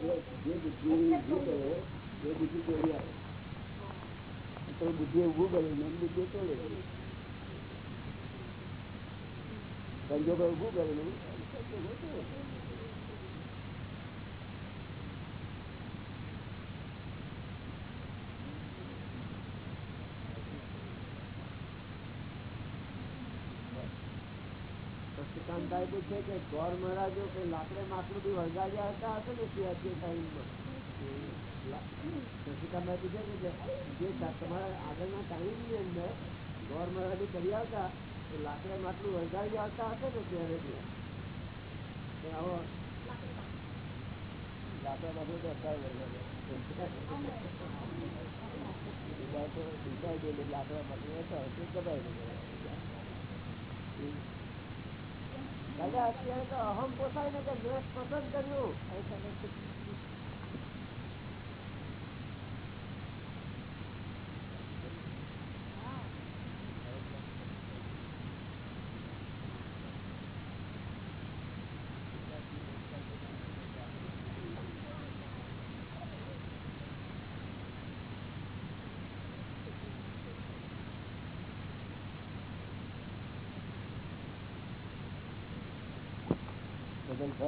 જે બુદ્ધિ કરે એ બુદ્ધિ તોડી આવે તો બુદ્ધિ ઊભું કર્યું ને બુદ્ધિ તોડે સંજોગો કરેલું સંજોગો તોડે. શ્રીકાંતભાઈ પૂછે કે ગોર મહારાજો કે લાકડે માટલું બી વળગાડ્યા હતા હશે ને સિયાચી ટાઈમમાં શ્રીકાંતભાઈ પૂછે કે જે સા- તમારા આગળના ટાઈમની અંદર ગોર મહારાજો કરી આવતા, તો લાકડે માટલું વળગાડી આવતા હશે ને ત્યારે બી. તો આવો લાકડા બાજુ તો અત્યારે વળગે છે. બીજા તો બીજા જે લાકડા બાજુ હતા, તે દબાઈ દે. દાદા અત્યારે તો અહમ પોસાય ને કે દ્વેષ પસંદ કર્યું.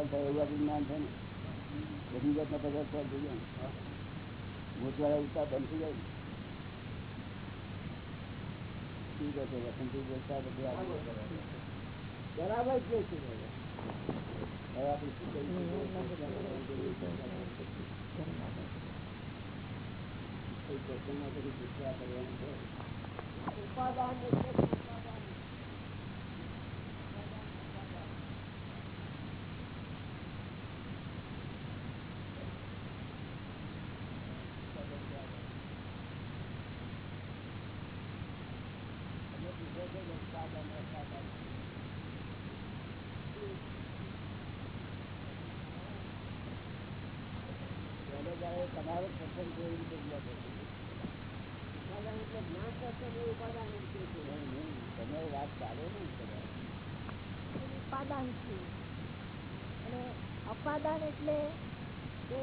બદલ ફળ થાય એવું આપણું જ્ઞાન છે ને બધી જાતના બદલ ફળ થઈ જાય ભૂતવાળા ઉત્સાહ બંધ થઈ જાય ઠીક છે વસંતી બોલતા બધું આપણે બરાબર કે છે દાદા. હવે આપણે શું કરીશું? કોઈ પ્રસંગમાં પછી ગુસ્સા કરવાનું છે ઉપાદાન એટલે ઉપાદાન. તમે પૂછો છો કે ઉત્પાદન ઉત્પાદન પહેલો દાડો તમારો પ્રસંગ કેવી રીતે ઊભો થશે? ઉપાદાન એટલે જ્ઞાન દર્શન એ ઉપાદાન એમ કે છે. નહીં, નહીં. તમારી વાત ચાલે ને કદાચ. ઉપાદાન છે અને અપાદાન એટલે કે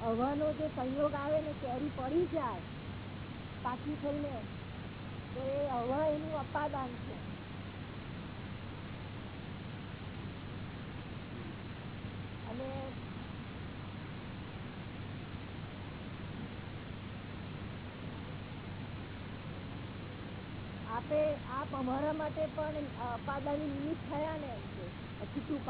હવાનો જે સંયોગ આવે ને કેરી પડી જાય પાકી થઈને, તો એ હવા એનું અપાદાન છે. અને આપે, આપ અમારા માટે પણ અપાદાની નિમિત્ત થયા ને એમ શું છૂટું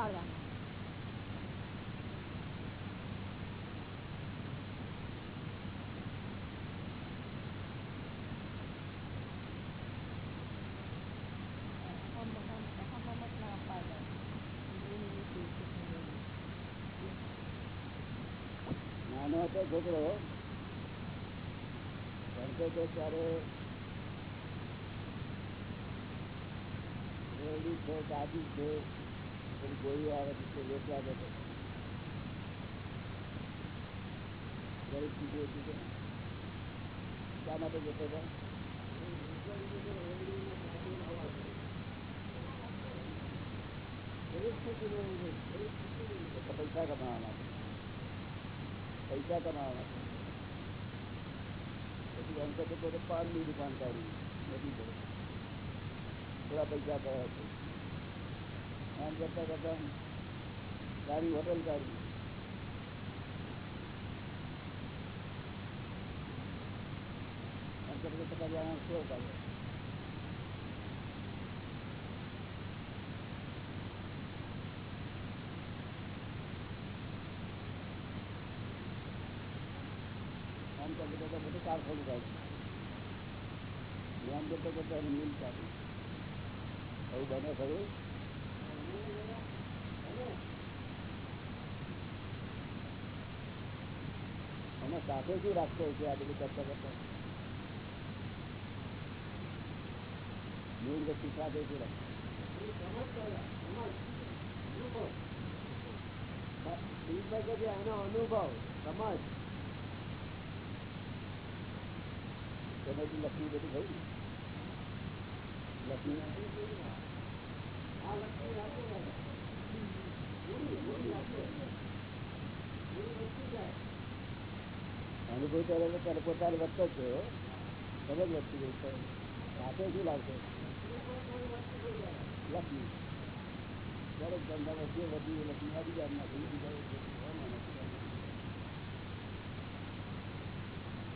પાડવા નાનો હતો છોકરો ભણતો હતો ત્યારે રેડી છે દાદી છે પછી ગોળી આવે છે વેચવા જતો ગરીબ ચીજો હતી તો. શા માટે જતો હતો તો પૈસા કમાવા માટે પૈસા કમાવા પછી એમ કહે તો પાનની દુકાન કાઢી. નથી પડે થોડા પૈસા કર્યા છે. એમ કરતા કરતા સારી હોટલ કાઢી. એમ કરતા કરતા જાણ શું કાઢ્યો. કરતા જાય જ્ઞાન એમ કરતા કરતા મિલ ચાલુ એવું બને ખરું અને સાથે શું રાખતો હોય છે આ બધું કરતા કરતા મૂળ વ્યક્તિ સાથે શું રાખતો એનો અનુભવ, સમજ. લક્ષ્મી. બધું થયું લક્ષ્મી આ લક્ષ્મી અનુભવ ત્યારે ત્યારે પોતાને વધતો થયો ખબર જ વધતી ગઈ તો સાથે શું લાગશે લક્ષ્મી દરેક ધંધામાં જે વધી લખી આવી જાય નથી બીજા એ જે ભગવાનના નથી કરતા.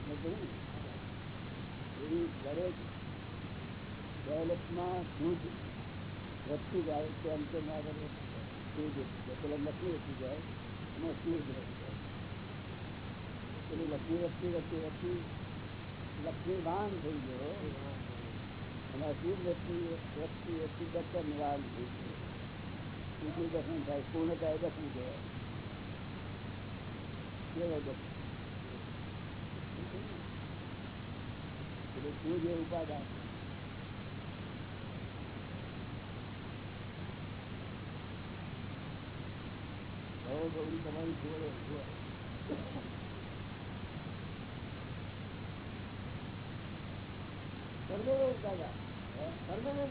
મેં કહ્યું ને, એવી દરેક ડેવલપમાં જાય તેમ તેમ આગળ શુદ્ધ વધતું જાય પેલા લક્ષ્મી વધતી એમાં વધતું વધતી લક્ષ્મીવાન થઈ ગયો અને અશુદ્ધ વ્યક્તિ વ્યક્તિ વ્યક્તિ દર્શન નિવાન થઈ ગયો. શુદ્ધનું દર્શન થાય પૂર્ણતા દર્શન કહેવાય કેવાય દર્શન એટલે જે ઉપાદાન ગૌરી તમારી જોડે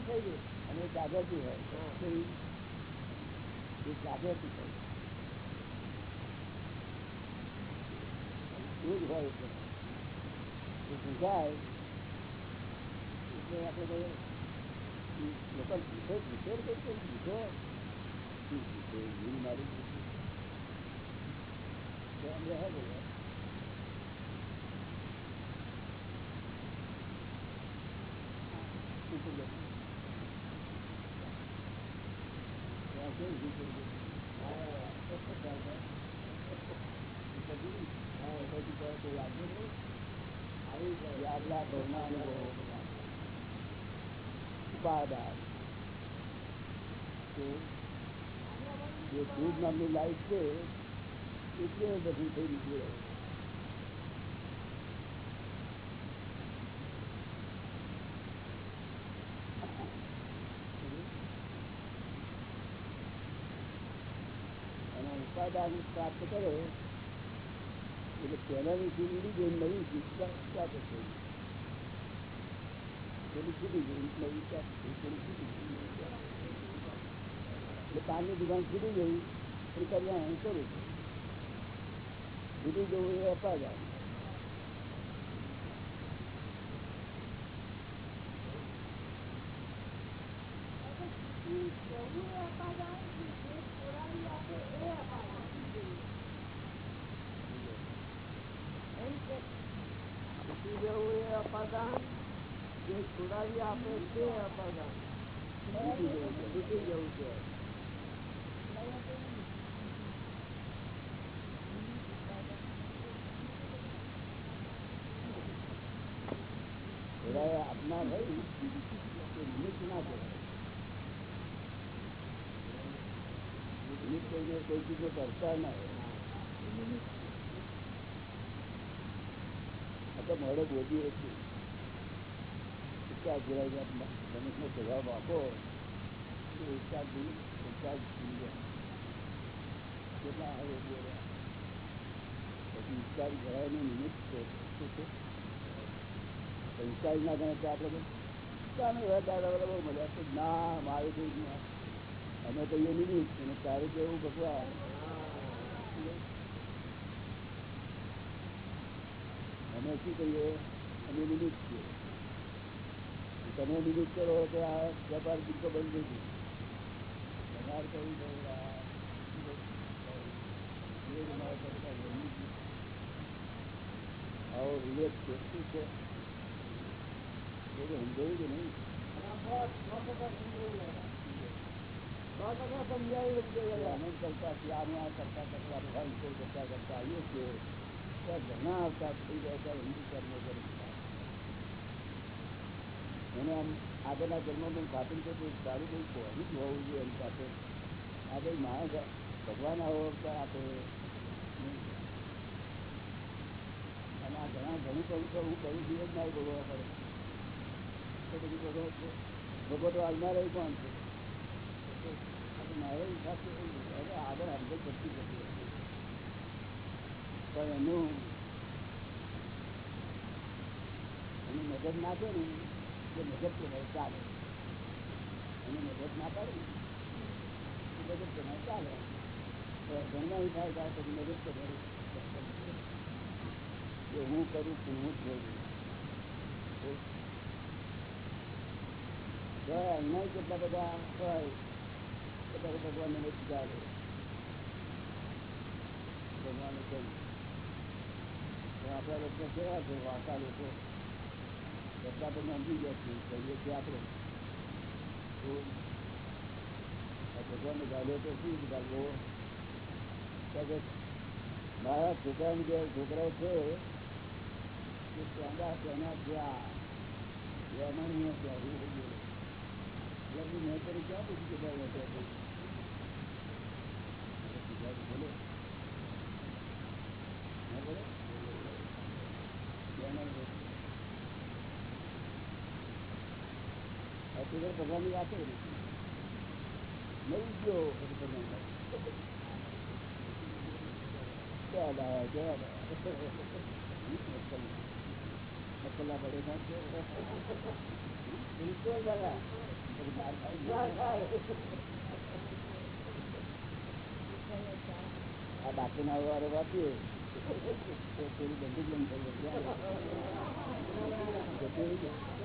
થઈ ગયું અને જાગૃતિ હોય એ- જાગૃતિ થઈ એ જ હોય એટલે એ સુધાય એટલે આપણે કહીએ લોકો પૂછે પૂછે કે કેમ પૂછો શું પૂછે એવું મારું પૂછે તો એમ રહે બધા શું કહે? ત્યાં કેવું શું કહે? હા, તો પચાસ હજાર. એ બધું, હા, એ બધું તો કોઈ લાગ્યું નહીં. આવી જાય આગલા ભવના અનુભવો બધા. ઉપાદાન તો જે દૂધ નામની લાઈફ છે એટલે બધું થઈ નીકળે અને ઉપાદાન પ્રાપ્ત કરે એટલે પહેલાની ચીજ લીધી નવી ચીજ પ્રાપ્ત થઈ પેલી છૂટી ગઈ નવી પ્રાપ્ત થઈ પેલી છૂટી ગઈ એટલે પાનની દુકાન છૂટી ગઈ એ કલ્યાણ કરું છૂટી જવું એ અપાદાન જવું એ અપાદાન જે છોડાવી આપે એ અપાદાન એમ કે છૂટી જવું એ અપાદાન જે છોડાવી આપે તે અપાદાન છૂટી જવું છે થોડા આપનાર હોય તો નિમિત્ત ના કહેવાય નિમિત્ત કોઈને કોઈ ચીજનો કરતા ના હોય આ તો મોડે બોલીએ છીએ આપો તો નિમિત્ત છે ના મજા મારે અમે કહીએ નિમિત્ત અને તારે કેવું ભગવાન અમે શું કહીએ? અમે નિમિત્ત છીએ. તમે નિમિત્ત કરો તો આ વેપાર બિલકુલ બંધ થઈ ગયું તમારે કહ્યું કે આ વિવેક મારા કરતા વહેલું છે. આવો વિવેક છે શું છે એ તો સમજાયું કે નહીં સો ટકા સમજાવી શકીએ એટલે દાદા. અમે કરતા આનું આ કરતા કરતા ભગવાન કોઈ કરતા કરતા આવીએ છીએ ત્યાં ઘણા આવતા થઈ ગયા ત્યાં હિન્દુ કર્મ કરે એને આમ આગળના જન્મનું ખાતરી છે કે સારું પહોંચી જ હોવું જોઈએ એની સાથે આ કંઈ માણસ ભગવાન આવો અવતાર આપે અને આ ઘણા, ઘણું કહું તો હું કરું દિવસ ના ભોગવવા પડે તો પછી છે ભગવતો આવનાર કોણ છે એટલે હિસાબ. હવે આગળ અંદર જતી હશે. પણ એનું, એની મદદ નાખે ને એ મદદ કહેવાય ચાલે એની મદદ ના પાડે ને એ મદદ કહેવાય ચાલે તો ઘરમાં થાય ત્યાર પછી મદદ કરે કે હું કરું છું હું જ બોલું અહીંયા કેટલા બધા હોય બધા ભગવાનને નથી ચાલે ભગવાન કહ્યું આપણા લોકો કેવા છે વાર્તા લોકો બધા તો સમજી ગયા છીએ કહીએ છીએ આપણે ભગવાનને ગાલ્યો તો શું ગાલવો મારા છોકરાની જે છોકરાઓ છે એ ત્યાંના તેના જ્યાં રમણીય ત્યાં એવું બધું એટલે મેં કરી ક્યાં પૂછ્યું કે ભાઈ બોલો બોલો અત્યારે ભગવાનની વાત નહીં ગયો આ બાકી ના વારો વાપીએ તો અમારા ડાક્ટર આરપાલે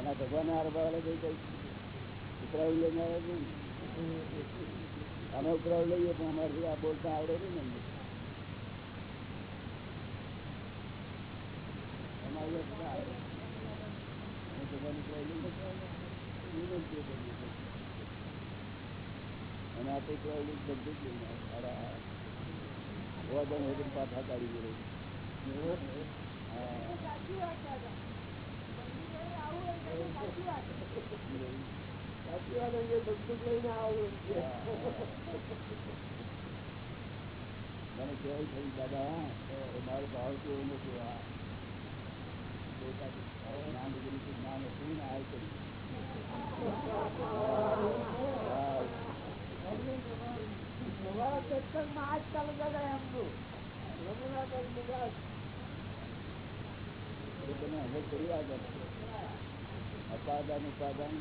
અને ભગવાન આરપાલે જઈ કઈ ઉતરાવી લઈને આવે અમે ઉતરાવ લઈએ પણ અમારે આ બોલતા આવડે નહીં ને અને આ તો ઉતરાવી બધું જ લઈને પાછા કાઢી ગયેલું મને કહેવાય થયું દાદા મારો ભાવ કેવો નથી આ જ્ઞાન અપાદાન ઉપાદાન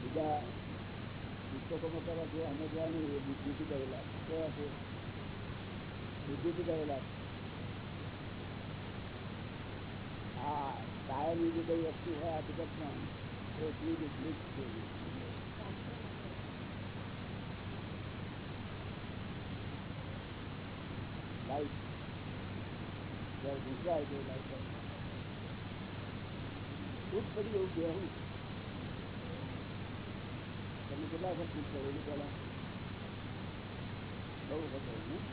બીજા પુસ્તકોમાં કરવા જે સમજવાનું એ બુદ્ધિથી કરેલા કેવા છે બુદ્ધિથી કરેલા આ કાયમની જે કઈ વસ્તુ હોય આ જગતમાં એ સ્લીપ સ્લીપ છે લાઈફ જ્યારે ગુજરાય છે લાઈફ ખૂબ બધી એવું કહેવું તમે કેટલા વખત ખૂબ કરેલું પેલા બહુ વખત કરેલું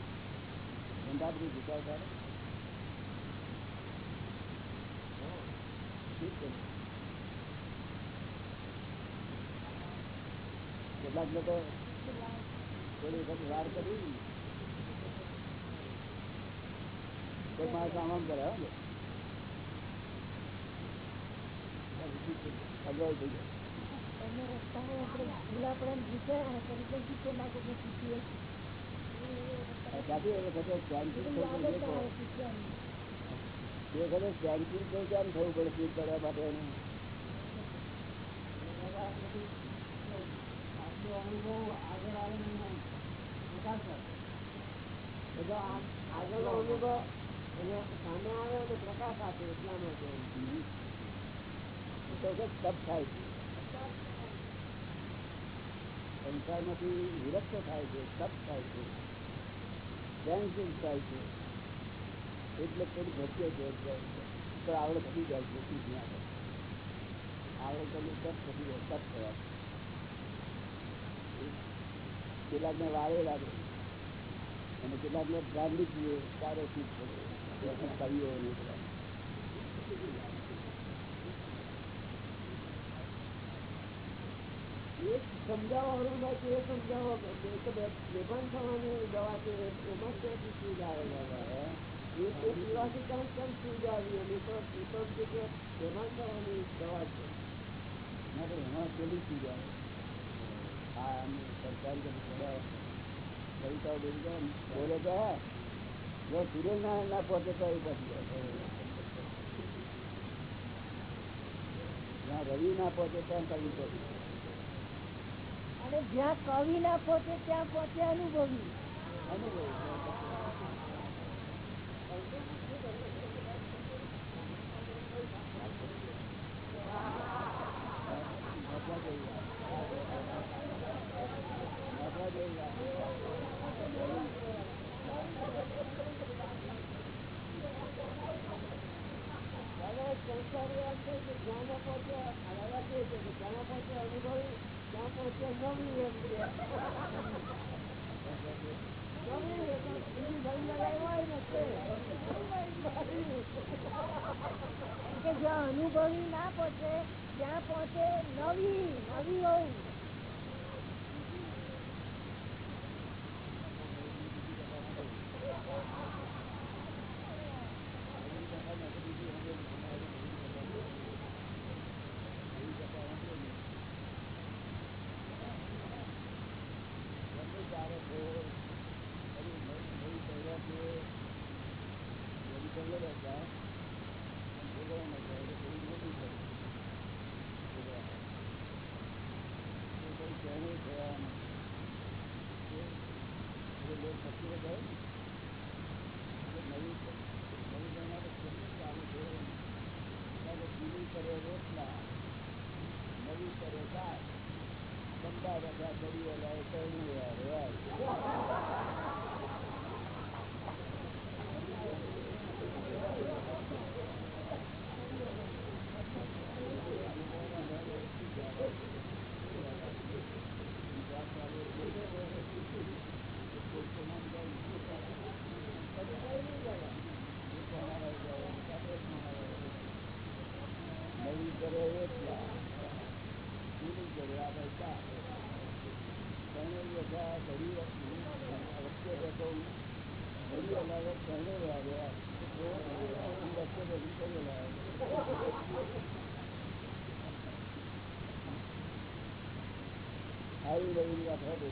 ધંધા બધું જીતાવતા કેટલાક લોકો થોડી વખત વાર કરી તો મારે કામ પડે ને વિચાર્યા તો એટલે શીખે એ એ તો કેમ થવું પડે સ્લીપ કરવા માટે આગળ આવે અનુભવ સામે આવે તો પ્રકાશ આપે એટલા માટે. તપ થાય છે. સંસારમાંથી વિરક્ત થાય છે, તપ થાય છે કેન્સલ થાય છે. એટલે થોડું ઘટ્યો છે તો આવડે ઘટી જાય છે શું જ્ઞાન આવડે તમે તપ થતી જાય, તપ થવા કેટલાકને વારે લાગે. અને કેટલાકને ગાંધી જોઈએ સારો ચીજ પડે કવિઓ ને બધા સમજાવો એ સમજાવો દવા છે તો પીવાથી કામ કેમ એની ચીજ આવે બધી બોલે તો જો સૂર્યનારાયણ ના પહોંચે તો એ જ્યાં રવિ ના પહોંચે ત્યાં કવિ પહોંચે અને જ્યાં કવિ ના પહોંચે ત્યાં પહોંચે અનુભવી. અનુભવ મહત્વ જેવી વાત. મહત્વ જેવી વાત. દાદા સંસારી એમ છે કે જ્યાં ના પહોંચે દાદા કહે છે કે જ્યાં ના પહોંચે અનુભવી ત્યાં પહોંચે નવી એમ છે નવી એ તો બીજી ભાઈ લાવ્યા ને તે કે જ્યાં અનુભવી ના પહોંચે ત્યાં પહોંચે નવી નવી હોવું ગમે ત્યારે તો ફરી નવી નવી પહેર્યા છે નવી પહેરેલા હતા પણ ભેગા ન થાય એટલે થોડી મોટી થઈ ભેગા. તો કઈ કહેવું થયા નથી. એ એ લોક પક્ષીઓ કહે ને કે નવી નવી પહેરનાર તો કેટલું ચાલુ છે ત્યારે જૂની કરે રોટલા નવી કરે દાળ બંદા બધા કરીએ લાવે કરવું યાર યાર નવી કરે રોટલા જૂની કરે આ બધા ત્રણે બધા ઘડી વચ્ચે બેઠો ઘડી અલાવે ત્રણે આવ્યા વચ્ચે બેઠી કરી આવી રવિની વાત હોય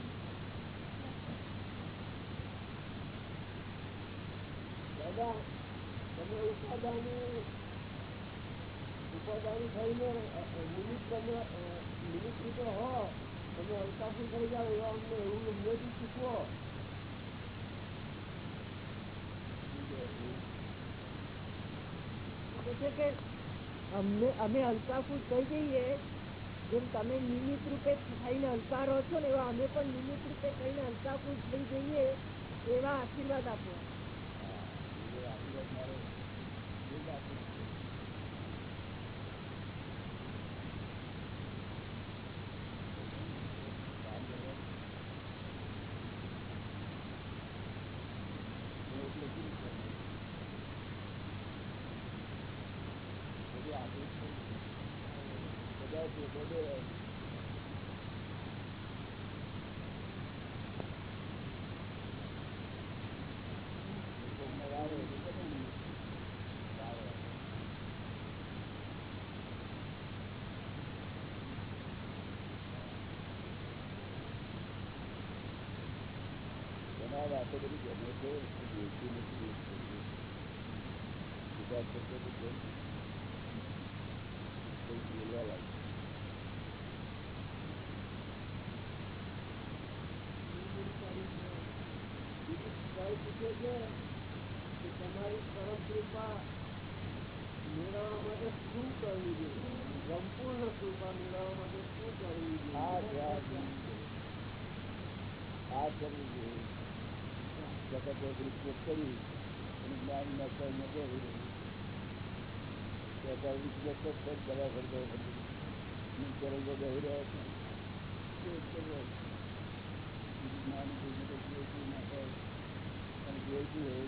દાદા તમે ઉપાદાની ઉપાદાની થઈને અ, અ, નિમિત્ત તમે અ, નિમિત્ત રૂપે હો તમે અવકાશી થઈ જાઓ એવા અમને એવું અન્યથી શીખવો કે છે કે અમને અમે હલકાફૂટ થઈ જઈએ જેમ તમે નિમિત્ત રૂપે થઈને હલકારો છો ને એવા અમે પણ નિમિત્ત રૂપે થઈને હલકાફૂટ થઈ જઈએ એવા આશીર્વાદ આપો બધા છે બધે કોકને વારે તો કરે ને. વારે. ઘણા વાતો બધી ગમે છે જોઈતી નથી વિચાર કરતો તો કેમ કંઈક બોલવા લાગે ભાઈ પૂછે છે કે તમારી પરમ કૃપા મેળવવા માટે શું કરવું જોઈએ સંપૂર્ણ કૃપા મેળવવા માટે શું કરવું આ જોઈએ ધ્યાન આ કરવું જોઈએ જગત ઉપયોગ કરી અને જ્ઞાન ના કર્મ કરી અત્યારે વિશ્વ તો છે જ દવા કરતો ચરણો ગઈ રહ્યા છે તે જ કરવો. બીજું જ્ઞાન બીજું તો જોઈતું ના હોય અને જોઈતું હોય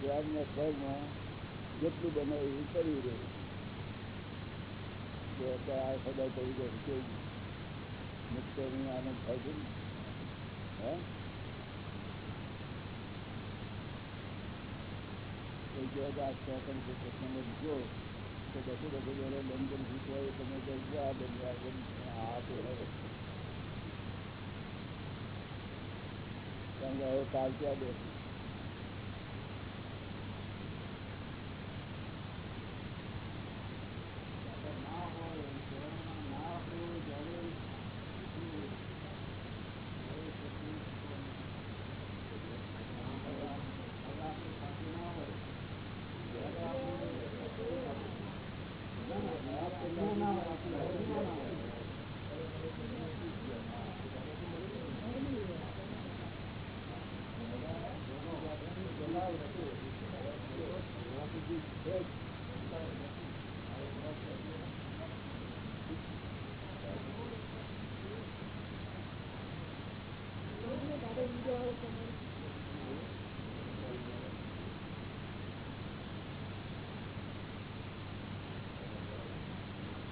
ધ્યાનના ફળમાં જેટલું બને એવું કરી રહ્યું. આ સદા કરી દે કેવું મુક્તની આનંદ થાય છે ને? હે? કહેવાય કે આ સેકન્ડ છે જો તો બધું બધું જીતવાય તમે કહી આ બની આ તો કારણ કે હવે કાલ ક્યાં બેઠું ના હોય જીવનમાં ના હોય જ્યારે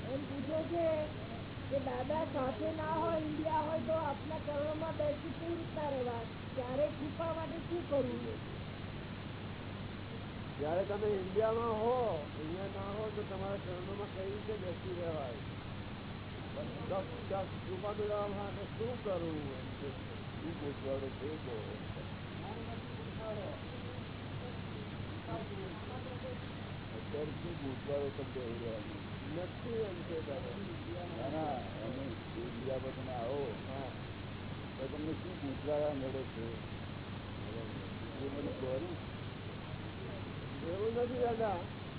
એમ પૂછે છે કે દાદા, સાથે ના હોય, ઇન્ડિયા હોય, તો આપના ચરણોમાં બેસી કેવી રીતના રહેવા ત્યારે કૃપા માટે શું કરવું જયારે તમે ઇન્ડિયામાં હો અહીંયા ના હો, તો તમારા ચરણોમાં કઈ રીતે બેસી રહેવાય? કૃપા મેળવવા માટે શું કરવું શું પૂછવાનું છે અત્યારે શું પૂછવાનું તમને એવું રહેવાનું. તમે આવો. તમને શું પૂછવા મળે છે? એવું નથી દાદા.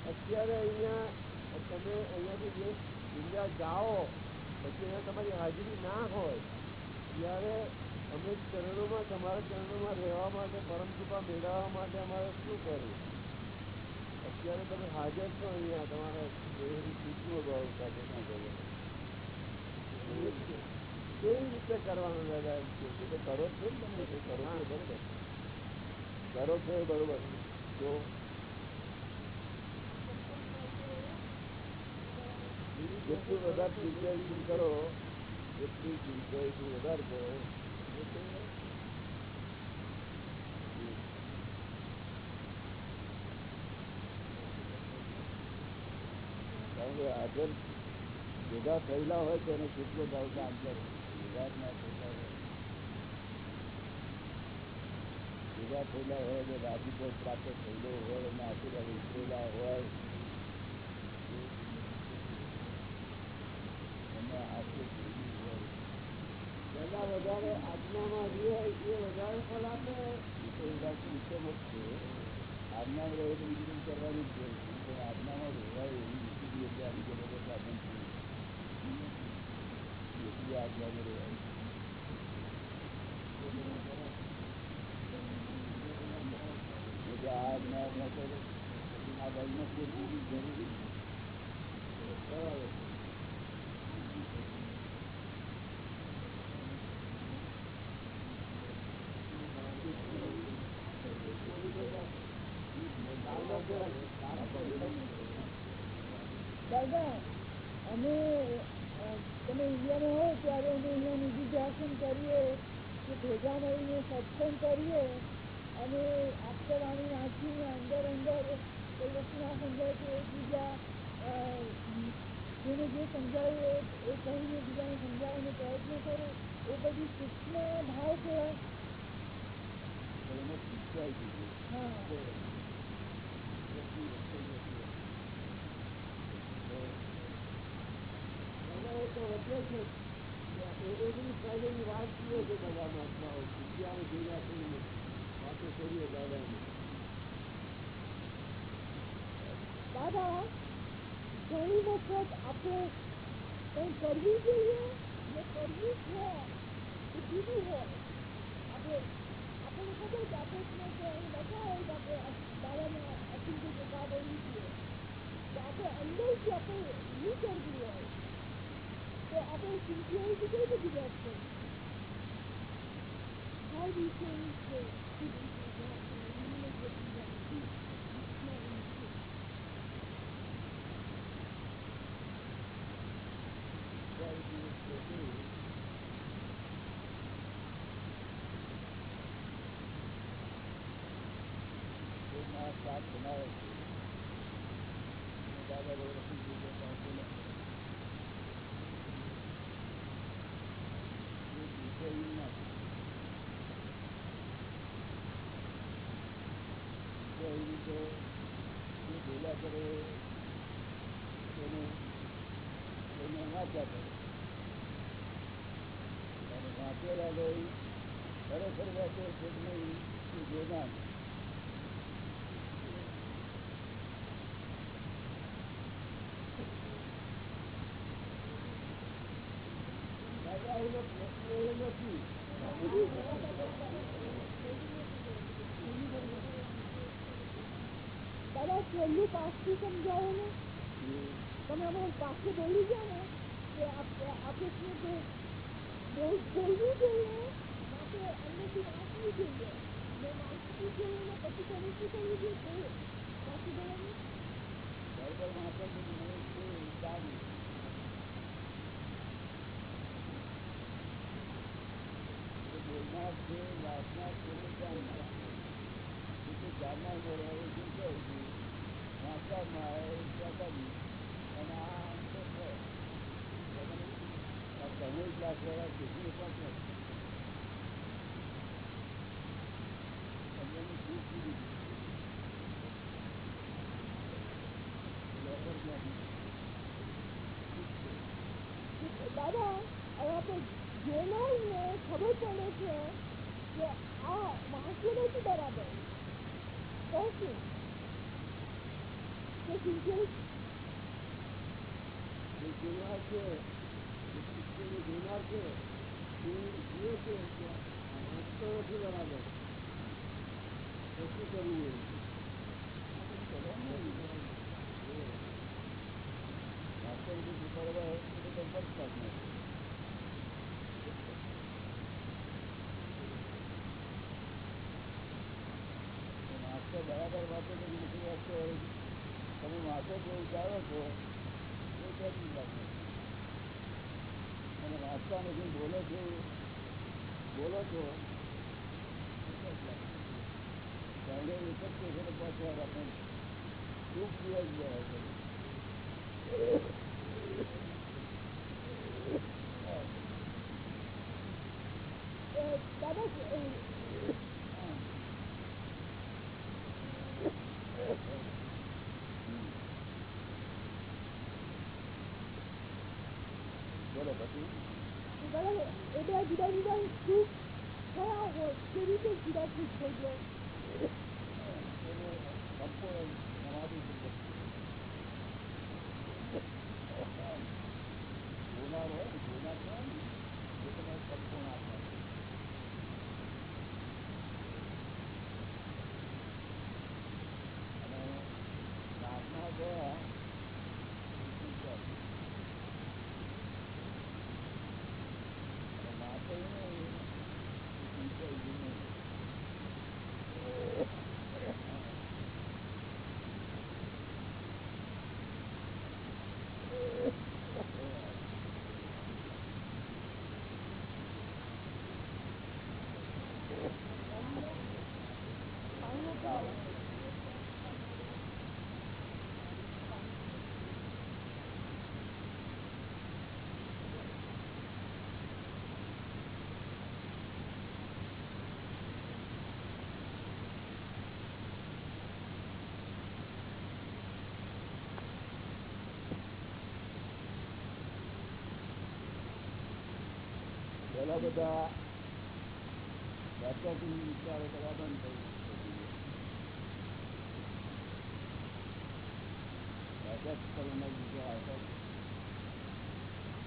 અત્યારે અહીંયા તમે અહીંયાથી જે ઇન્ડિયા જાઓ, પછી અહીંયા તમારી હાજરી ના હોય, ત્યારે અમે ચરણોમાં, તમારા ચરણોમાં રહેવા માટે, પરમ કૃપા મેળવવા માટે અમારે શું કરવું? અત્યારે તમે હાજર છો અહીંયા, તમારા પૂછવો ભાવ સાથે ના કરો કેવી રીતે કરવાનું દાદા એમ કે? એ તો કરો જ છો ને તમે, એ કરો છો, બરોબર. કરો છો એ બરોબર. જો. જેટલું વધારે પ્રિપેરેશન કરો એટલી પ્રિપેરેશન વધારે કરો એટલે કારણ કે હાજર ભેગા થયેલા હોય તો એને કેટલો ભાવ કરે ભેગા ના થયેલા હોય. ભેગા થયેલા હોય અને રાજીપો પ્રાપ્ત થયેલો હોય અને આશીર્વાદ ઉતરેલા હોય વધારે આજ્ઞામાં રહીએ એ વધારે ફળ આપે. એ એ જ છે. આજ્ઞામાં રહે કરવાની જ રહેવાય એવી એટલે આવી જગ્યાએ સાધન છે એટલી આજ્ઞામાં રહેવાય એટલે આ આજ્ઞા ન કરે આ ભાઈમાં કોઈ બીજી જરૂરી બરાબર દાદા અમે અ, તમે ઇન્ડિયામાં હો ત્યારે અમે અહીંયા નિધિધ્યાસન કરીએ કે ભેગા મળીને સત્સંગ કરીએ અને આપવાની નાખીને અંદર અંદર કોઈ વસ્તુ ના સમજાય તો એકબીજા જેને જે સમજાવ્યું એ કહીને બીજાને સમજાવવાનો પ્રયત્ન કરો. એ બધી સૂક્ષ્મ ભાવ કહેવાય. હા. તો વચ્ચે છે. એ એ બધી ફાયદાની વાત કરીએ છે બધા મહાત્માઓ વિદ્યાને ભેગા થઈને વાતો કરીએ દાદાની દાદા ઘણી વખત આપણે કંઈ કરવી જોઈએ ને કરવી છે એ જુદું હોય આપણે આપણને ખબર છે આપણે જ કે અહીં બેઠા હોય તો આપણે દાદાને અચિંત્ય જગા બોલવી જોઈએ તો આપણે અંદરથી આપણે નહીં કરવી હોય İşte adam Türkiye'ye gidiyor da gidersin. Her bir şeyin işte. બોલ્યા કરે એને એને વાંચ્યા કરે. અને વાંચેલા ગઈ ખરેખર વાંચે છે નહીં જોનાર દાદા એનો પ્રશ્ન એ નથી દાદા છેલ્લું પાછું સમજાવો ને તમે હમણાં પાછું બોલી ગયા ને કે આપ- આપણે શું કે બોલ- બોલવું જોઈએ માટે અંદરથી વાંચવું જોઈએ ને વાંચવું જોઈએ ને પછી તમે શું કરવું જોઈએ તે પાછું બોલવાનું બરાબર વાંચે છે કે નહીં તે સારું એ બોલનાર છે વાંચનાર છે એ જાણનાર એ તો જાણનાર બોલે એ શું કહે છે વાંચવામાં આવે જાતાની અને આ અંતે છે. તમે ક્લાસ લેવા પણ તમને શું કીધું લેબર ક્યાંથી દાદા હવે આપણે જોનારને ખબર પડે છે કે આ વાંચ્યું નથી બરાબર તો શું કે સિંચન જે જોનાર છે જોનાર છે જુએ છે વાંચતો નથી બરાબર શું કરવું વાસ્તવિક બરાબર એ તો પડતા જ નથી વાંચતો બરાબર વાંચો તો નથી વાંચતો હોય તમે વાંચો છો, વિચારો છો, એ કેવી લાગે અને વાંચતા નથી, બોલો છો બોલો છો ત્યારે જ સ્ટેશને આપણે ખૂબ દિવસ ગયા છે દાદા એ બોલો પછી બરાબર એ બે જુદા જુદા સુખ કયા હોય કેવી રીતે જુદા સુખ થઈ જાય એને સંપૂર્ણ સમાધિ જોનાર હોય ને જોનાર હોય ને એ તમે સંપૂર્ણ આત્મા છે. અને પ્રાર્થના ગયા એ સંસાર. અને વાંચે નહીં એ સંસાર નહીં પેલા બધા બેઠકની વિચારો કરવા બંધ થઈ બેઠક કરવાના વિચાર આવતા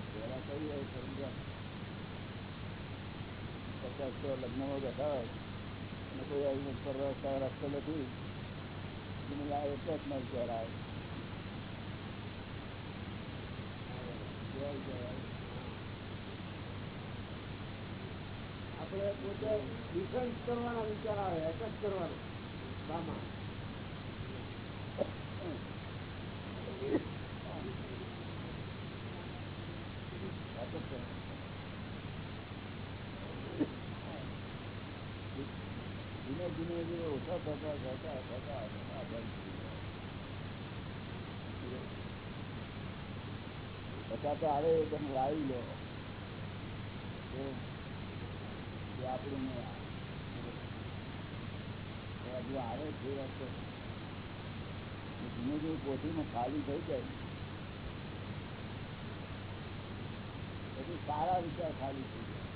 પહેલા કઈ હોય સમજ્યા પચાસ તો લગ્નમાં બેઠા હોય અને કોઈ આવીને ઉપર રસ્તા રસ્તો નથી એને આ એટલે જ ના વિચાર આવે કેવા વિચાર આવે આપણે પોતે ડિફેન્સ કરવાના વિચાર આવે એટેક કરવાનો. સામા ધીમે ધીમે ઓછા થતા આવે, તમે લાવી લો. તો એ આપણું નહીં આવે. તો હજુ આવે છે વાત તો ધીમે ધીમે પોતીમાં ખાલી થઈ જાય પછી સારા વિચાર ખાલી થઈ જાય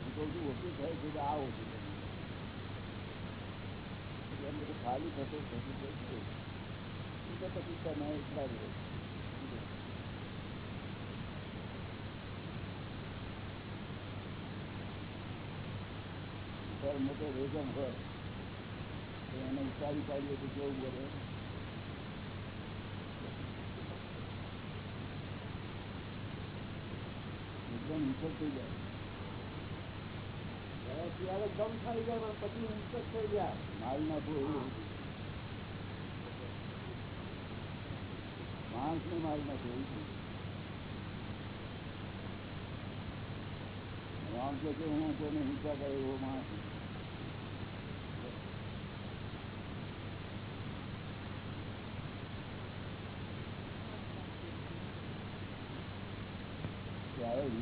હું કહું છું ઓછું થાય છે તો આ ઓછું થાય એટલે એમ બધું ખાલી થતું થતું થઈ ગયું એ તો પછી તમે એકલા જ ઉપર મોટો રેગમ હોય તો એને ઉતારી કાઢીએ તો કેવું બોલે એકદમ નીચે થઈ જાય. ત્યારે દમ થઈ જાય પણ પછી ઊંચો થઈ જાય મારી નાખવું એવું માણસને મારી એવું. રામ કે હું કોને હિંસા કરે એવો માણસ.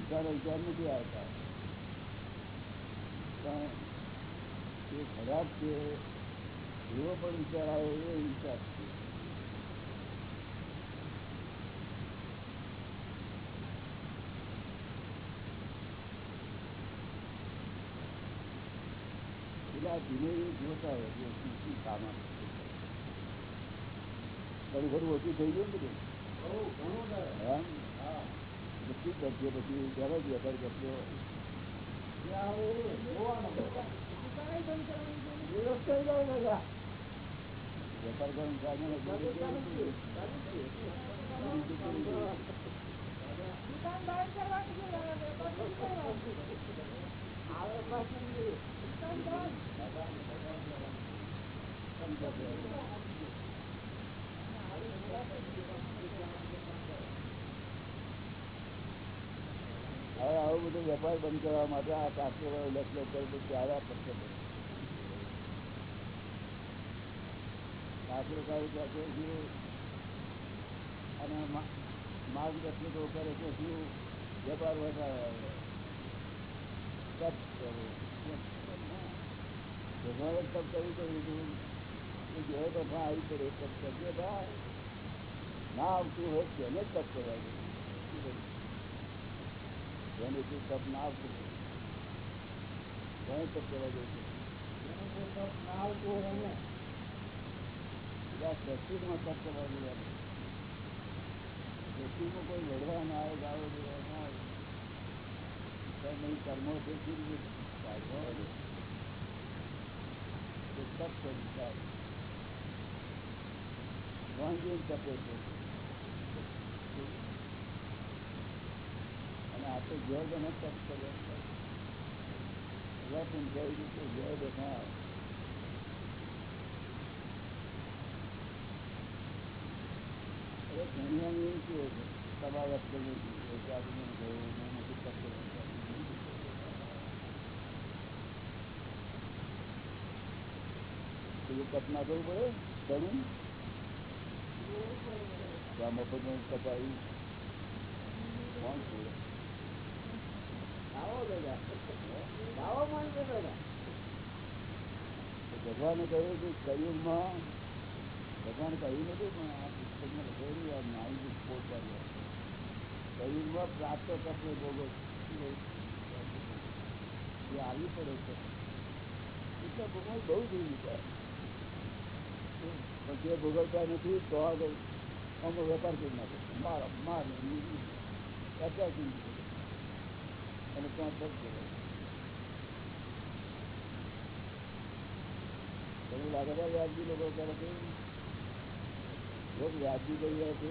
વિચાર વિચાર નથી આવતા પણ એ ખરાબ છે એવો પણ વિચાર આવે એ વિચાર છે એટલે આ ધીમે ધીમે જોતા હોય કે શું શું સામાન છે. ઘણું ઘણું ઓછું થઈ ગયું ને બધું બહુ ઘણું શું કરજો પછી ઘરે જ વેપાર કરજો ત્યાં હવે જોવાનું દુકાને બંધ કરવાની છે ને. વિરોધ થઈ જાય ને જા. વેપાર કરવાનું સાધન જ ચાલુ નથી. ચાલુ છે. ચાલુ છે. દુકાન બંધ કરવાની છે દાદા, વેપાર નથી કરવાનો. આવે પાછું દુકાન બંધ. હવે આવું બધું વેપાર બંધ કરવા માટે આ શાસ્ત્રો લખ લખ કરે તો ત્યારે આ પક્ષ બને. શાસ્ત્રકારો કહે છે શું અને મા- માર્ગદર્શકો કરે છે શું વેપાર વધારે તપ કરો ભગવાને તપ કર્યું કર્યું હતું એ જોયે તો પણ આવી પડે તપ કરજે ભાઈ ના આવતું હોય તેને જ તપ કરવા જોઈએ શું કહ્યું? જેને શું તપ ના આવતું હોય તેને તપ કરવા જોઈએ એને કોઈ તપ ના આવતું હોય એને બધા સસ્તીમાં તપ કરવા જોઈએ સસ્તીમાં કોઈ લડવા ના આવે ગાળો દેવા ના આવે તો નહીં કર્મો છે શું રીતે કાઢવા આવે? તો તપ કરી થાય વાંધો તપે છે આ તો ઘેર બને તપ કરે વ્રત જઈ રીતે ઘેર બેઠા અરે ધનિયાની એમ શું હોય છે તમારા વ્રત કરવું જોઈએ કે આપણે ગયું ને નથી તપ કરવાનું. તો એ તપ ના કરવું પડે ઘણું તો આ મફતમાં તપાવી કોણ છે આવો દાદા આવો માનજો દાદા તો ભગવાને કહ્યું કે કયુગમાં ભગવાન કહ્યું નથી, પણ આ પુસ્તકમાં લખેલું આ માહિતી સ્પોર્ટ પાડ્યા કયુગમાં પ્રાપ્ત તત્વ ભોગવ એ આવી પડે છે. એટલે ભગવાન બહુ જોયું વિચાર પણ જે ભોગવતા નથી, તો આગળ અમો વેપાર કરી નાખે માર માર અત્યાર અને ત્યાં કરે તમને લાગે છે વ્યાજબી લોકો કરે છે લોક વ્યાજબી કરી રહ્યા છે.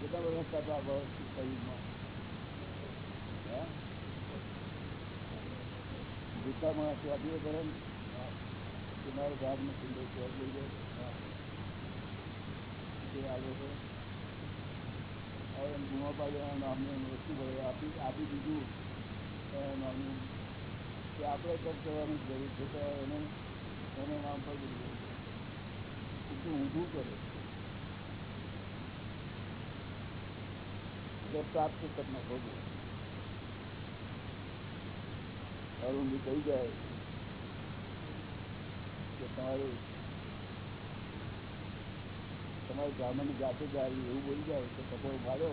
કેટલા બધા આપો શરીરમાં? હે? ગીતામાં સ્વાધીઓ કરે ને કે મારા ભાગને સુંદર ચોર લઈ જાય તે આ લોકો હવે એમ ગુમા પાડ્યા નામની વસ્તુ ભરે આપી આપી દીધું એના નામનું કે આપણે કંઈક કરવાની જરૂર છે તો એને એને નામ પર દીધું એટલું ઊંધું કરે એટલે પ્રાપ્ત તમને ભોગવું અરુણજી કહી જાય કે તમારું તમારી જાતે જાળવી એવું બોલી જાય તો કપડો મારો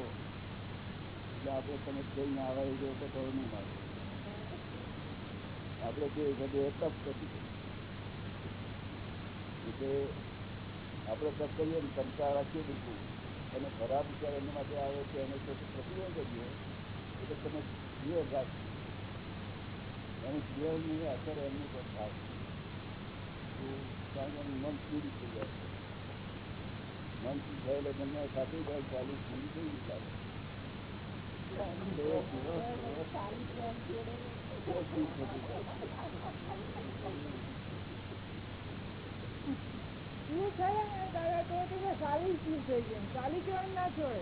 એટલે આપણે તમે કઈ આવે એ કપડો નહીં મારો આપણે જે બધું તપ કરી એટલે આપણે તપ કરીએ ને તમતા રાખીએ બિલકુલ અને ખરાબ વિચાર એના માટે આવે છે, એને તો પ્રતિબંધ કરીએ એટલે તમે ક્લિયર રાખજો. એની ક્લિયરની અસર એમની પર થાય તો મન પીડિત થઈ જાય મન થયેલો બંને સાથે જાય ચાલીસ પૂરી થઈ ગઈ ચાલે શું થયું ને દાદા તો કે સારી શું થઈ ગયું ચાલીસ ના છોડે.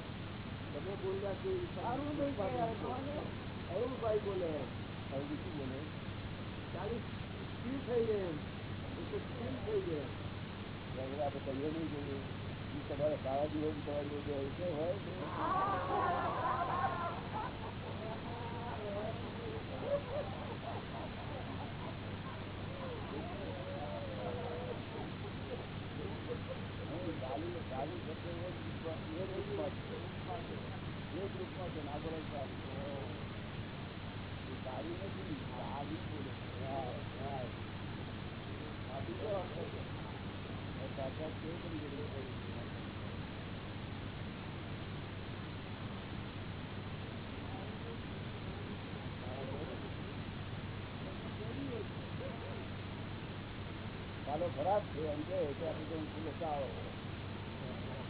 ને એ કે સારી શું થઈ ગઈ તો ચાલી જવાનું ના છોડે જાતો વધારે એક જાતો મારી ત્યાં ખાલી નો ચાલીસ શું થઈ ગયો સારી ચાલે છે કે લાયન નહીં કે ખાલી જોક છે દાદા એવી રીતે ખાલી ખાલી અહીંયા એ કોણ બોલે પુસ્તકમાં હોય છે કોણ બોલે તમે બોલ્યા કે અરુણભાઈ કહેવાય, કોને? અરુણભાઈ બોલે અરુણ શું બોલે ચાલીસ શું થઈ ગયે એમ એ તો શું થઈ ગયે હવે આપણે કહીએ નહીં જોઈએ ઈ તમારે સારા દિવસ તમારી જોડે એવું કંઈ હોય છે? ચાલો ખરાબ છે એમ કે આપણે તો ચાલો. તમારો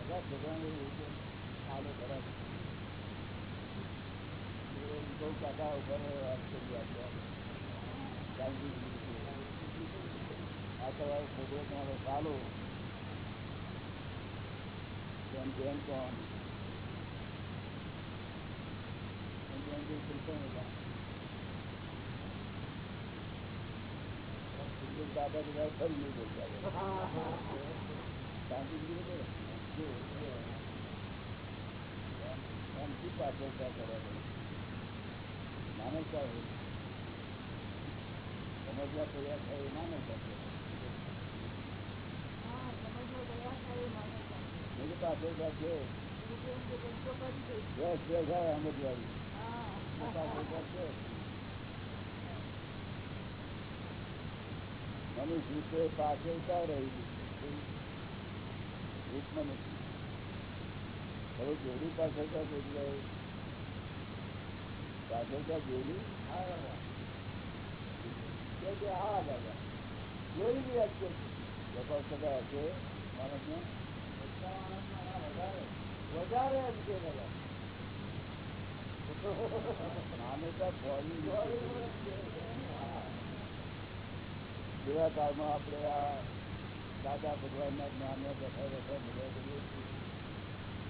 ચાલો તેમ જેમ કોણ દાદા બધા ફરી નહીં બોલતા શાંતિજી બોલે એમ શું પાછળ ત્યાં કરવા પડે માનવતા હોય સમજવા તૈયાર થાય સમજવો માને પાછળ છે બીજું મનુષ્ય પાસે ક્યાં રહી હવે જોડી પાસે એટલે હા દાદા જોડી બી છે વેપાર સગા હશે માણસને વધારે એમ કે દાદા જેવા આપણે આ દાદા ભગવાનના જ્ઞાનને બેઠા બેઠા બધા કરીએ છીએ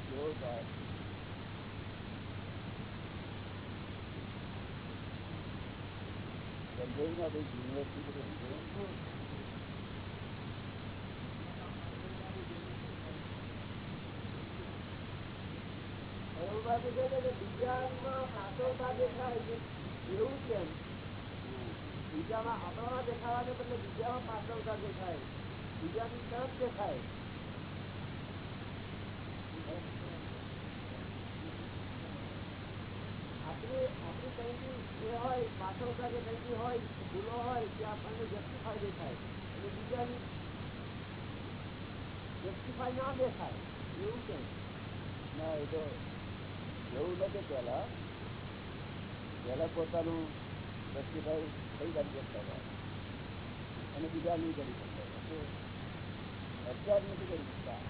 કેવો કાળ સંજોગમાં યુનિવર્સિટી અરુણભાઈ છે દેખાય છે. એવું કેમ બીજામાં આપણામાં દેખાવાને બદલે બીજામાં દેખાય. બીજાની તરફ દેખાય. આપણે હોય પાછળતા જે કંઈની હોય, ભૂલો હોય, તે આપણને જસ્ટિફાય દેખાય. અને બીજાની જસ્ટિફાય ના દેખાય. એવું કેમ ના, એ તો એવું નથી પેલા પેલા પોતાનું જસ્ટિફાઈ થઈ કરી શકતા અને બીજા નહીં કરી શકતા. અત્યાર નથી કરી શકતા.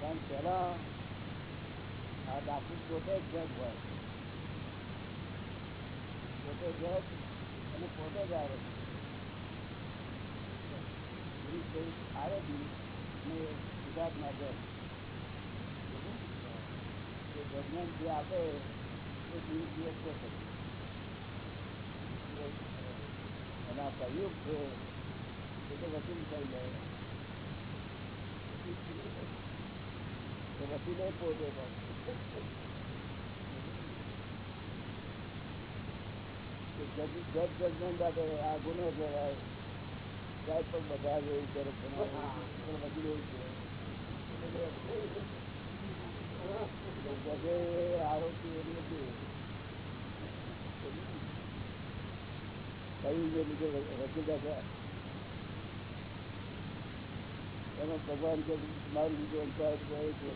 કારણ પેલા આ ડાક્ટર પોતે જ જજ હોય. પોતે જજ અને પોતે જ આવે. આવે નહીં. અને એ જજમેન્ટ જે આપે એ દિવસ દિવસ કરશે અને આ કયું છે એ તો વકીલ થઈ જાય તો વકીલે પોતે પણ જજ જજમેન્ટ આપે આ ગુનો કહેવાય સાહેબ પણ બધા જ એવું કરે છે પણ વકીલ એવું છે જજે આરોપી એ નથી કયું જે એમાં ભગવાન કે મારું બીજો અંતર ગયો છે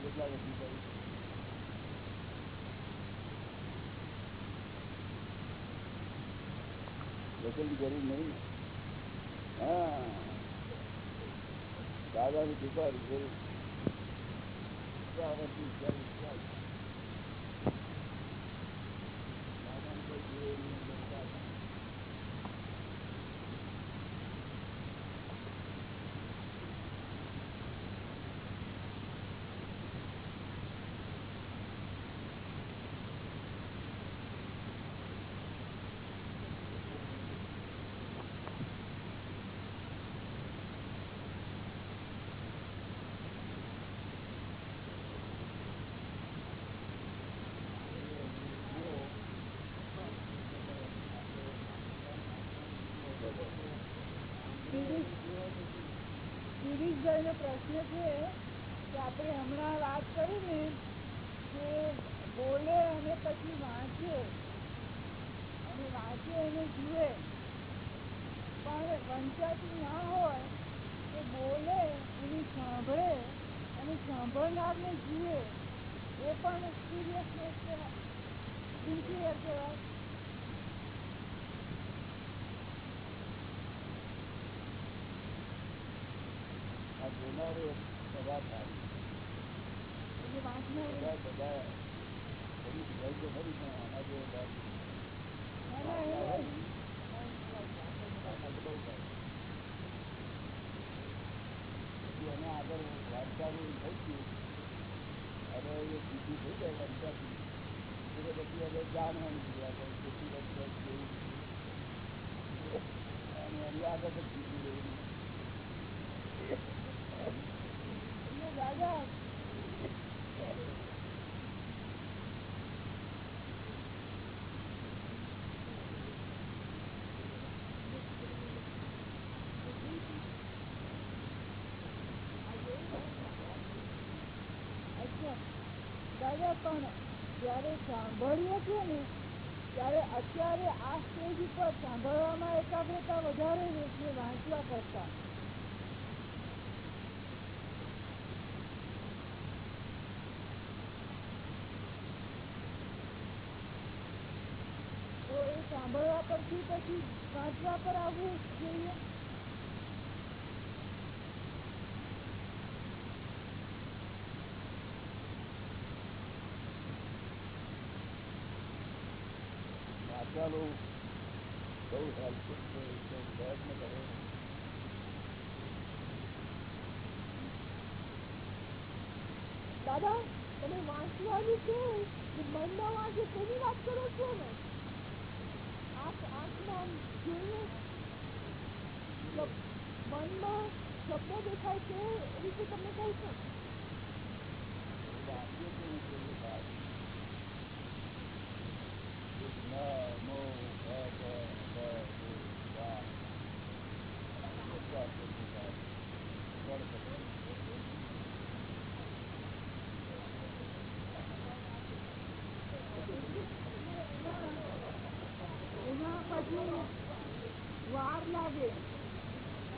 જેટલા વકીલની જરૂર નહીં હા દાદાની કૃપા જરૂર દાદાની જરૂર દાદાની કોઈ જરૂર નહીં ગિરીશભાઈ નો પ્રશ્ન છે કે આપણે હમણાં વાત કરી ને કે બોલે અને પછી વાંચે અને વાંચે અને જુએ પણ વંચાતું ના હોય કે બોલે એની સાંભળે અને સાંભળનારને જુએ એ પણ સિરિયસનેસ કહેવાય સિન્સિયર કહેવાય થાય એટલે વાંચનાર બધા બધા બધી જય તો ખરી પણ આના થાય. આગળ વાંચવાનું થઈ ગયું હવે એ સીધી થઈ જાય વાંચાતી એટલે પછી હવે જાણવાનું છે આગળ અને એની આગળ જ સીધી રહી એટલે દાદા, પણ જ્યારે સાંભળીએ છીએ ને, ત્યારે અત્યારે આ સ્ટેજ ઉપર સાંભળવામાં એકાગ્રતા વધારે રહે છે વાંચવા કરતા. સાંભળવા પરથી પછી વાંચવા પર આવવું જોઈએ વાંચવાનું બહુ હેલ્પફુલ છે એટલે પ્રયત્ન કરો દાદા તમે વાંચવાનું છે કે મનમાં વાંચે તેની વાત કરો છો ને મનમાં શબ્દો દેખાય છે એ વિશે તમને કહું છું વાંચીએ તો હું કેવું થાય એક ન, નો, ભ, ભ, ભ, ભ, વા. પડે એના પછી વાર લાગે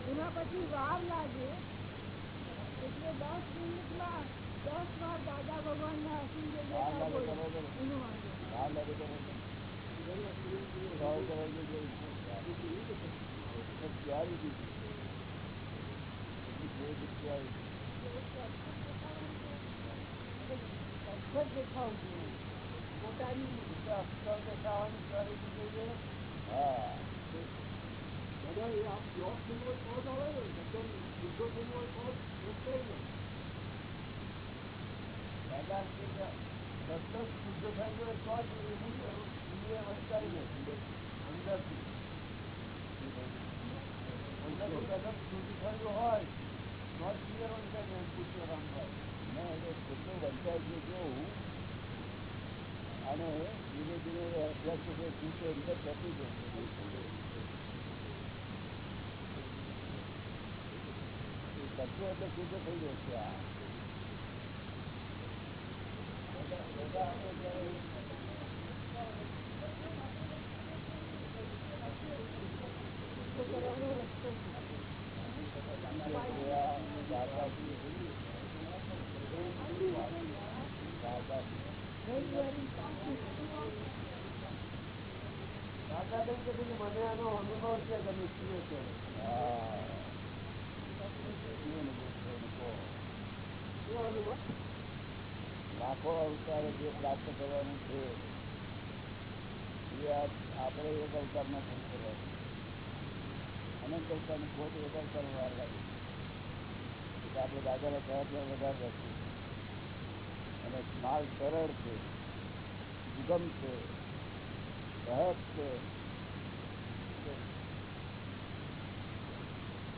એના પછી વાર લાગે એટલે દસ મિનિટમાં દસ વાર દાદા ભગવાન ના અસીમ વાર લાગે તો બરોબર. એનું વાંધો વાર લાગે તો બરોબર. ભાવ કરાવી દેજો. પણ ત્યારે બી એટલી જે જગ્યાએ હોય દાદા તો જ ને શુદ્ધ થયું હોય તો એટલે કેટલું વંચાય છે જોવું અને ધીરે ધીમે અભ્યાસ કરશે શુદ્ધ અંદર થતું જશે તત્વ એટલે શુદ્ધ થઈ જશે આ. બધા બધા આપણે જ્યારે દાદાબેન કે છે કે અનુભવ છે લાખો અવતારે જે પ્રાપ્ત કરવાનું છે એ આપણે એક અવતારમાં થઈ કરવાનું અનંત અવતારની ખોટ એક અવતાર વાર લાગે આપણે પ્રયત્ન વધારે રહેશે અને માલ સરળ છે સુગમ છે, સહજ છે.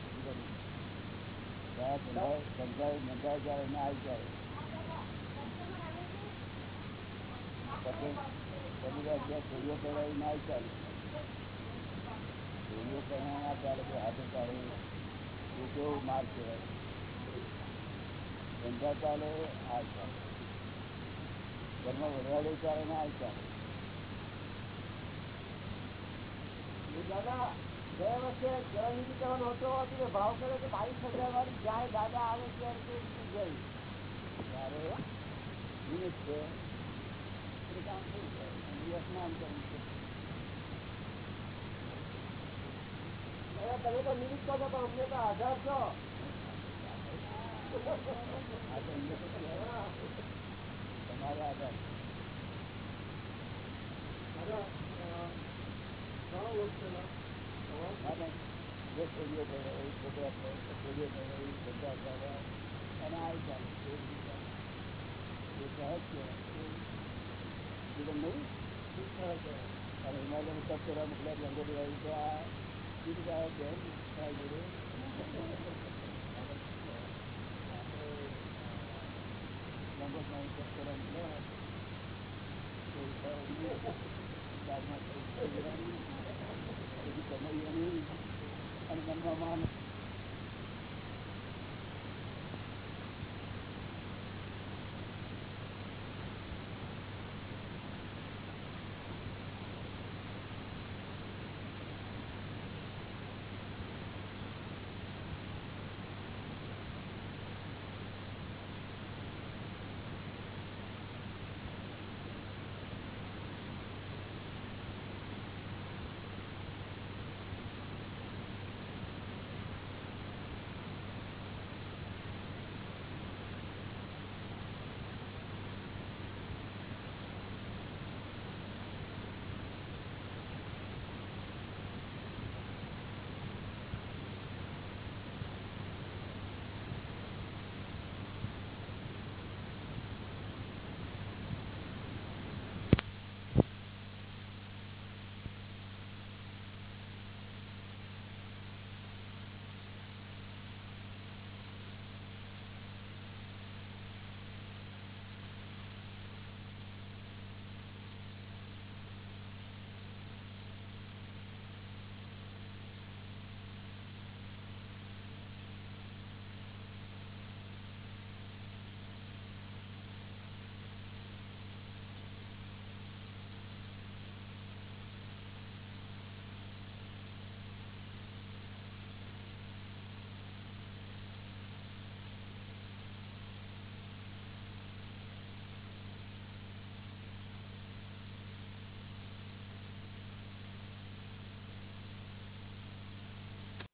સુગમ. ત્યાં ધંધા ધંધા ધંધા જ્યારે ના આવી જાય. પછી પછી ત્યાં ચોરીઓ કરાવી ના આવી ચાલે ચોરીઓ કરવા ના ચાલે કે હાથે ચાલે એ કેવો માર્ગ કહેવાય. ધંધા ચાલે આ ચાલે ઘરમાં વરવાડે ચાલે ના આ દાદા ગયા વર્ષે જળનિધિ કરવાનો હતો એટલે ભાવ કર્યો કે બાવીસ હજાર વાળી જાય, દાદા આવે ત્યારે જઈ ત્યારે નિમિત્ત છે. કામ થઈ જાય અને એ કરવું છે તમે તો નિમિત્ત છો, પણ અમને તો આધાર છો. આ કહેવાય. તમારો આધાર જે ચોરીઓ કરે એ છોકરા કરે ચોરીઓ કરે એ ધંધા કરે અને આવી ચાલે એ સહજ છે બીજું નહીં અને હિમાલય કરવા મોકલ્યા રંગોળી આવી તો આ બીજું કાંઈ બેન કાંઈ જોડે રંગોળી તપ કરવા મોકલ્યા તો દાદમાં પછી કમાઈ અને મનમાં માન